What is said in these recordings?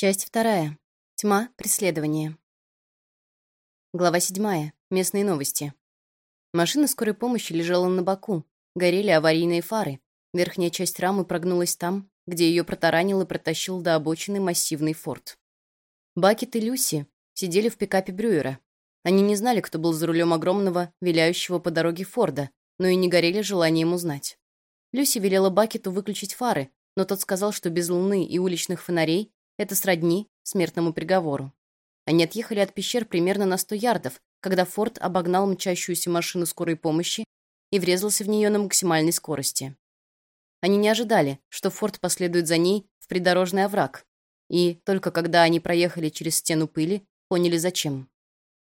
Часть вторая. Тьма. Преследование. Глава седьмая. Местные новости. Машина скорой помощи лежала на боку. Горели аварийные фары. Верхняя часть рамы прогнулась там, где ее протаранил и протащил до обочины массивный форт. Бакет и Люси сидели в пикапе Брюера. Они не знали, кто был за рулем огромного, виляющего по дороге Форда, но и не горели желанием узнать. Люси велела Бакету выключить фары, но тот сказал, что без луны и уличных фонарей это сродни смертному приговору. Они отъехали от пещер примерно на 100 ярдов, когда Форд обогнал мчащуюся машину скорой помощи и врезался в нее на максимальной скорости. Они не ожидали, что Форд последует за ней в придорожный овраг, и только когда они проехали через стену пыли, поняли зачем.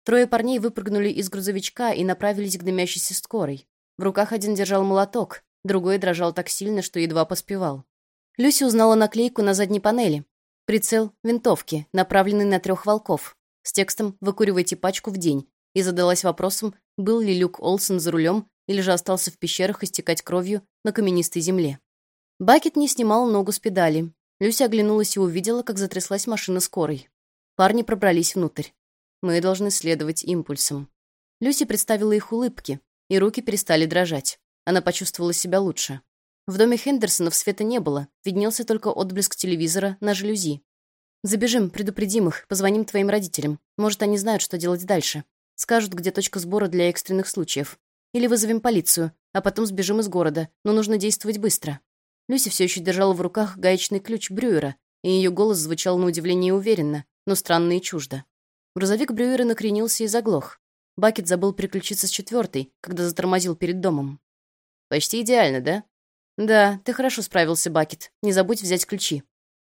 Трое парней выпрыгнули из грузовичка и направились к дымящейся скорой. В руках один держал молоток, другой дрожал так сильно, что едва поспевал. Люси узнала наклейку на задней панели, Прицел винтовки, направленный на трех волков, с текстом «Выкуривайте пачку в день», и задалась вопросом, был ли Люк Олсен за рулем или же остался в пещерах истекать кровью на каменистой земле. Бакет не снимал ногу с педали. Люся оглянулась и увидела, как затряслась машина скорой. Парни пробрались внутрь. Мы должны следовать импульсам. Люси представила их улыбки, и руки перестали дрожать. Она почувствовала себя лучше. В доме Хендерсонов света не было, виднелся только отблеск телевизора на жалюзи. «Забежим, предупредим их, позвоним твоим родителям. Может, они знают, что делать дальше. Скажут, где точка сбора для экстренных случаев. Или вызовем полицию, а потом сбежим из города, но нужно действовать быстро». Люси все еще держала в руках гаечный ключ Брюера, и ее голос звучал на удивление уверенно, но странно и чуждо. Грузовик Брюера накренился и заглох. Бакет забыл переключиться с четвертой, когда затормозил перед домом. «Почти идеально, да?» «Да, ты хорошо справился, Бакет. Не забудь взять ключи».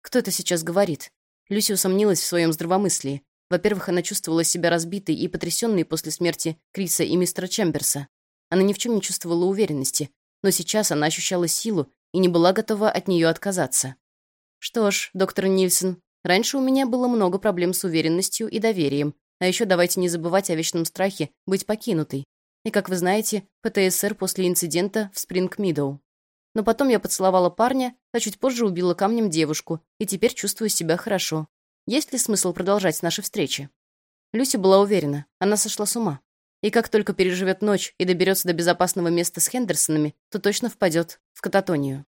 «Кто это сейчас говорит?» Люси усомнилась в своем здравомыслии. Во-первых, она чувствовала себя разбитой и потрясенной после смерти Криса и мистера Чемберса. Она ни в чем не чувствовала уверенности, но сейчас она ощущала силу и не была готова от нее отказаться. «Что ж, доктор Нильсон, раньше у меня было много проблем с уверенностью и доверием, а еще давайте не забывать о вечном страхе быть покинутой. И, как вы знаете, ПТСР после инцидента в Спринг-Мидоу. Но потом я поцеловала парня, а чуть позже убила камнем девушку, и теперь чувствую себя хорошо. Есть ли смысл продолжать наши встречи? Люси была уверена, она сошла с ума. И как только переживет ночь и доберется до безопасного места с Хендерсонами, то точно впадет в кататонию.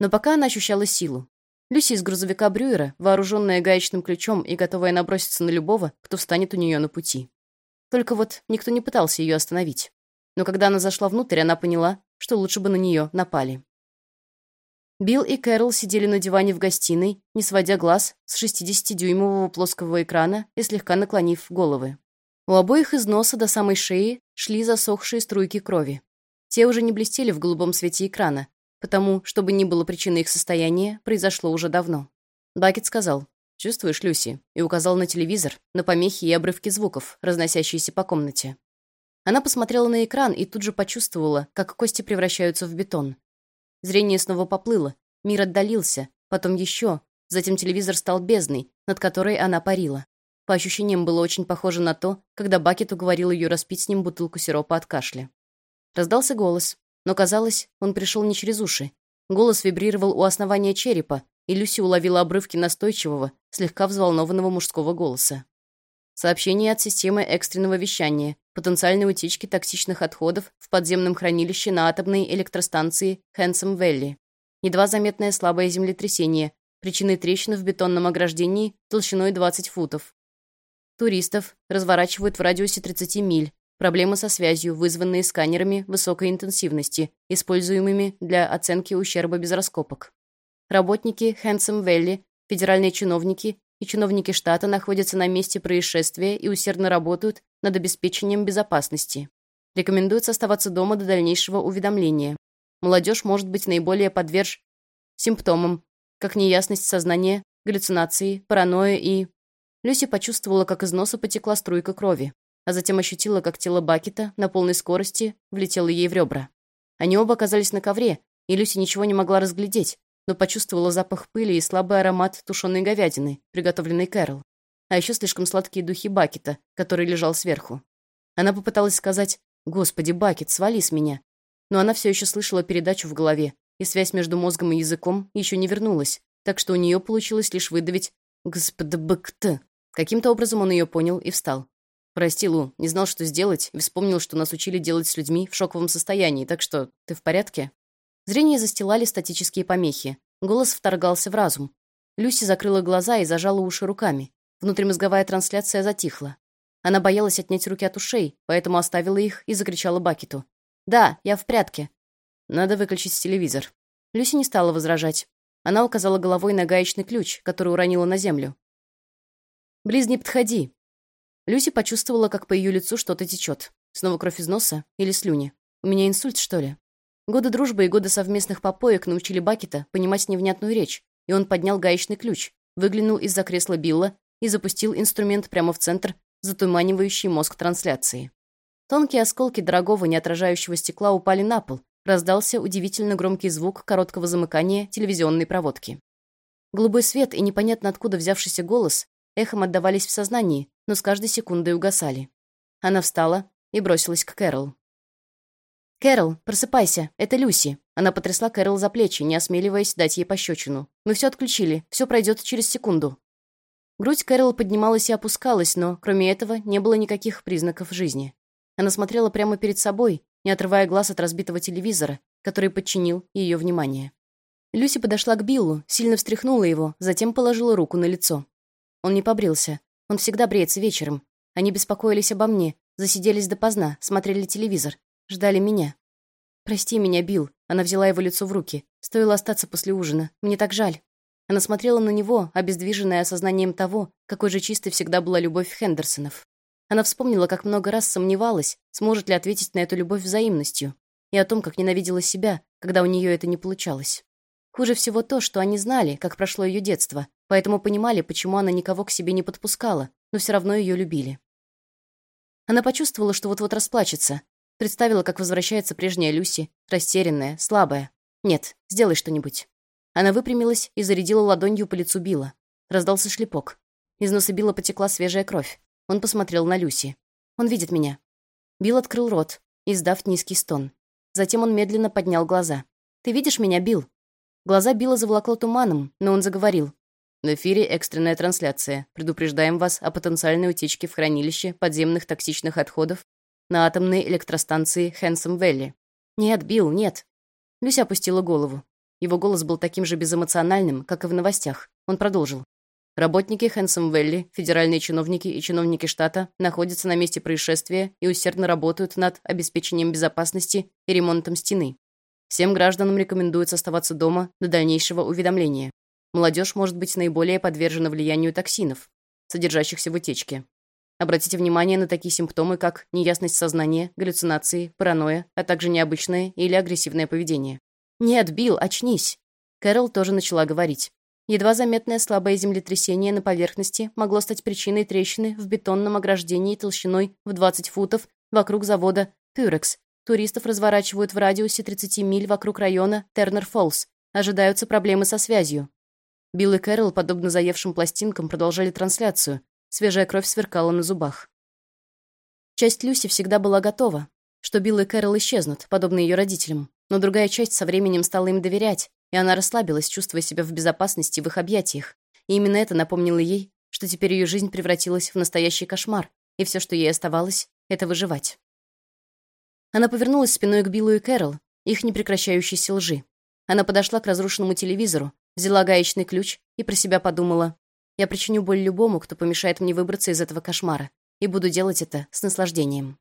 Но пока она ощущала силу. Люси из грузовика Брюера, вооруженная гаечным ключом и готовая наброситься на любого, кто встанет у нее на пути. Только вот никто не пытался ее остановить. Но когда она зашла внутрь, она поняла, что лучше бы на нее напали. Билл и Кэрол сидели на диване в гостиной, не сводя глаз с 60-дюймового плоского экрана и слегка наклонив головы. У обоих из носа до самой шеи шли засохшие струйки крови. Те уже не блестели в голубом свете экрана, потому, чтобы не было причины их состояния, произошло уже давно. Бакет сказал «Чувствуешь, Люси?» и указал на телевизор, на помехи и обрывки звуков, разносящиеся по комнате. Она посмотрела на экран и тут же почувствовала, как кости превращаются в бетон. Зрение снова поплыло, мир отдалился, потом еще, затем телевизор стал бездной, над которой она парила. По ощущениям было очень похоже на то, когда Бакет уговорил ее распить с ним бутылку сиропа от кашля. Раздался голос, но казалось, он пришел не через уши. Голос вибрировал у основания черепа, и Люси уловила обрывки настойчивого, слегка взволнованного мужского голоса. Сообщение от системы экстренного вещания. Потенциальной утечки токсичных отходов в подземном хранилище на атомной электростанции Хэнсом-Вэлли. Едва заметное слабое землетрясение. Причиной трещины в бетонном ограждении толщиной 20 футов. Туристов разворачивают в радиусе 30 миль. Проблемы со связью, вызванные сканерами высокой интенсивности, используемыми для оценки ущерба без раскопок. Работники Хэнсом-Вэлли, федеральные чиновники и чиновники штата находятся на месте происшествия и усердно работают над обеспечением безопасности. Рекомендуется оставаться дома до дальнейшего уведомления. Молодежь может быть наиболее подверж симптомам, как неясность сознания, галлюцинации, паранойя и... Люси почувствовала, как из носа потекла струйка крови, а затем ощутила, как тело Бакета на полной скорости влетело ей в ребра. Они оба оказались на ковре, и Люси ничего не могла разглядеть, но почувствовала запах пыли и слабый аромат тушеной говядины, приготовленной Кэрол. А еще слишком сладкие духи Бакета, который лежал сверху. Она попыталась сказать «Господи, Бакет, свали с меня!» Но она все еще слышала передачу в голове, и связь между мозгом и языком еще не вернулась, так что у нее получилось лишь выдавить «Господбкт». Каким-то образом он ее понял и встал. «Прости, Лу, не знал, что сделать, и вспомнил, что нас учили делать с людьми в шоковом состоянии, так что ты в порядке?» Зрение застилали статические помехи. Голос вторгался в разум. Люси закрыла глаза и зажала уши руками. Внутримозговая трансляция затихла. Она боялась отнять руки от ушей, поэтому оставила их и закричала Бакету. «Да, я в прятке». «Надо выключить телевизор». Люси не стала возражать. Она указала головой на гаечный ключ, который уронила на землю. «Близ не подходи». Люси почувствовала, как по ее лицу что-то течет. Снова кровь из носа или слюни. «У меня инсульт, что ли?» Годы дружбы и годы совместных попоек научили Бакета понимать невнятную речь, и он поднял гаечный ключ, выглянул из-за кресла Билла и запустил инструмент прямо в центр, затуманивающий мозг трансляции. Тонкие осколки дорогого неотражающего стекла упали на пол, раздался удивительно громкий звук короткого замыкания телевизионной проводки. Голубой свет и непонятно откуда взявшийся голос эхом отдавались в сознании, но с каждой секундой угасали. Она встала и бросилась к Кэрол. «Кэрол, просыпайся, это Люси». Она потрясла Кэрол за плечи, не осмеливаясь дать ей пощечину. «Мы все отключили, все пройдет через секунду». Грудь Кэрол поднималась и опускалась, но, кроме этого, не было никаких признаков жизни. Она смотрела прямо перед собой, не отрывая глаз от разбитого телевизора, который подчинил ее внимание. Люси подошла к Биллу, сильно встряхнула его, затем положила руку на лицо. Он не побрился. Он всегда бреется вечером. Они беспокоились обо мне, засиделись допоздна, смотрели телевизор, ждали меня. «Прости меня, Билл». Она взяла его лицо в руки. Стоило остаться после ужина. Мне так жаль. Она смотрела на него, обездвиженная осознанием того, какой же чистой всегда была любовь Хендерсонов. Она вспомнила, как много раз сомневалась, сможет ли ответить на эту любовь взаимностью, и о том, как ненавидела себя, когда у нее это не получалось. Хуже всего то, что они знали, как прошло ее детство, поэтому понимали, почему она никого к себе не подпускала, но все равно ее любили. Она почувствовала, что вот-вот расплачется, представила, как возвращается прежняя Люси, растерянная, слабая. «Нет, сделай что-нибудь». Она выпрямилась и зарядила ладонью по лицу Билла. Раздался шлепок. Из носа Билла потекла свежая кровь. Он посмотрел на Люси. «Он видит меня». Билл открыл рот, издав низкий стон. Затем он медленно поднял глаза. «Ты видишь меня, Билл?» Глаза Билла заволокло туманом, но он заговорил. «В эфире экстренная трансляция. Предупреждаем вас о потенциальной утечке в хранилище подземных токсичных отходов на атомной электростанции Хэнсом-Вэлли». «Нет, Билл, нет». Люся опустила голову. Его голос был таким же безэмоциональным, как и в новостях. Он продолжил. Работники Хэнсом-Вэлли, федеральные чиновники и чиновники штата находятся на месте происшествия и усердно работают над обеспечением безопасности и ремонтом стены. Всем гражданам рекомендуется оставаться дома до дальнейшего уведомления. Молодежь может быть наиболее подвержена влиянию токсинов, содержащихся в утечке. Обратите внимание на такие симптомы, как неясность сознания, галлюцинации, паранойя, а также необычное или агрессивное поведение. «Нет, Билл, очнись!» Кэрол тоже начала говорить. Едва заметное слабое землетрясение на поверхности могло стать причиной трещины в бетонном ограждении толщиной в 20 футов вокруг завода «Пюрекс». Туристов разворачивают в радиусе 30 миль вокруг района Тернер-Фоллс. Ожидаются проблемы со связью. Билл и Кэрол, подобно заевшим пластинкам, продолжали трансляцию. Свежая кровь сверкала на зубах. Часть Люси всегда была готова, что Билл и Кэрол исчезнут, подобно ее родителям. Но другая часть со временем стала им доверять, и она расслабилась, чувствуя себя в безопасности в их объятиях. И именно это напомнило ей, что теперь ее жизнь превратилась в настоящий кошмар, и все, что ей оставалось, это выживать. Она повернулась спиной к Биллу и Кэрол, их непрекращающейся лжи. Она подошла к разрушенному телевизору, взяла гаечный ключ и про себя подумала, «Я причиню боль любому, кто помешает мне выбраться из этого кошмара, и буду делать это с наслаждением».